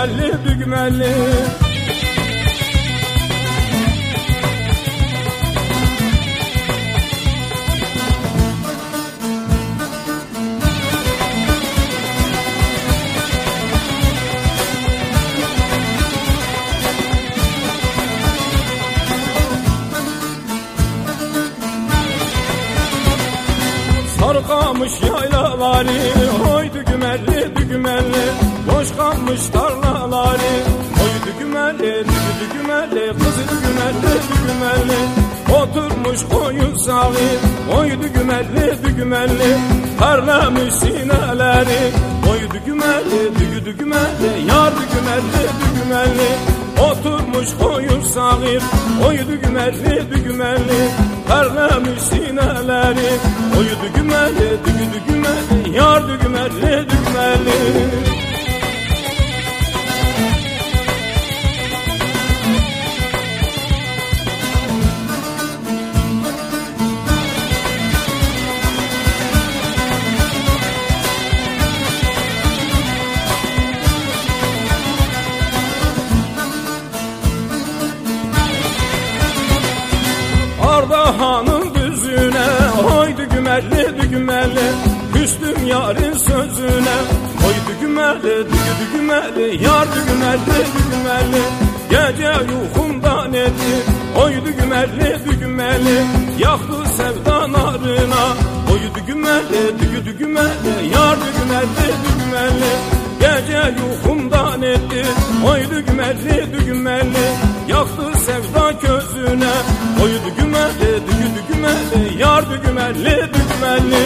bükmeli bükmeli sarkamış yaylaları Oy dügümelli dügümelli Boş kalmış tarlaları. Oy dügümelli dügü dügümelli Kızı dügümelli dügümelli Oturmuş koyun sağı Oy dügümelli dügümelli Parlamış sineleri. Oy dügümelli dügü dügümelli Yar dügümelli dügümelli Oturmuş koyun sağır Oy dügümelli dügümelli Parlamış sineleri. Oy dügümelli dügü dügümelli Ardahan'ın düzüne Oy dügümelli dügümelli Küstüm yarın sözüne. Oy dügümelli dügü dügümelli Yar dügümelli dügümelli Gece yuhumdan etti Oy dügümelli dügümelli Yaktı sevda narına. Oy dügümelli dügü dügümelli Yar dügümelli dügümelli Gece yuhumdan etti Oy dügümelli dügümelli Yaktı sevda közüne Oy dügümelli dügü dügümelli Yar dügümelli dügümelli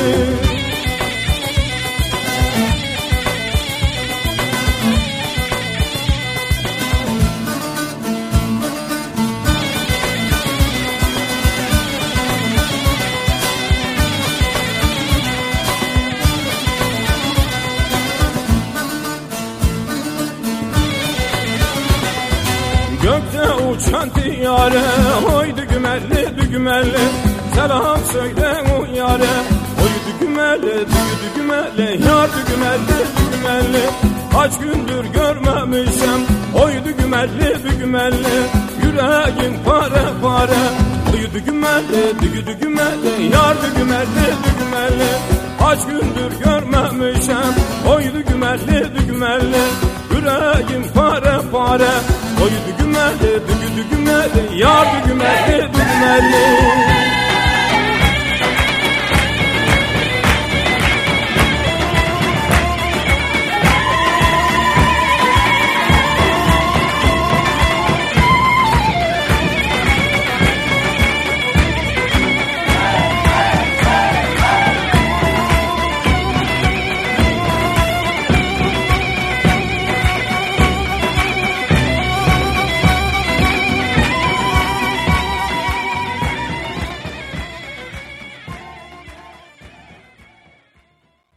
Gökte uçan tiyare Oy dügümelli dügümelli Selam söyle o yare. Oy dügümelli dügü dügümelli Yar dügümelli dügümelli Kaç gündür görmemişim Oy dügümelli dügümelli Yüreğim pare pare. Oy dügümelli dügü dügümelli Yar dügümelli dügümelli Kaç gündür görmemişim Oy dügümelli dügümelli Yüreğim pare pare. Oy dügümelli dügü dügümelli Yar dügümelli dügümelli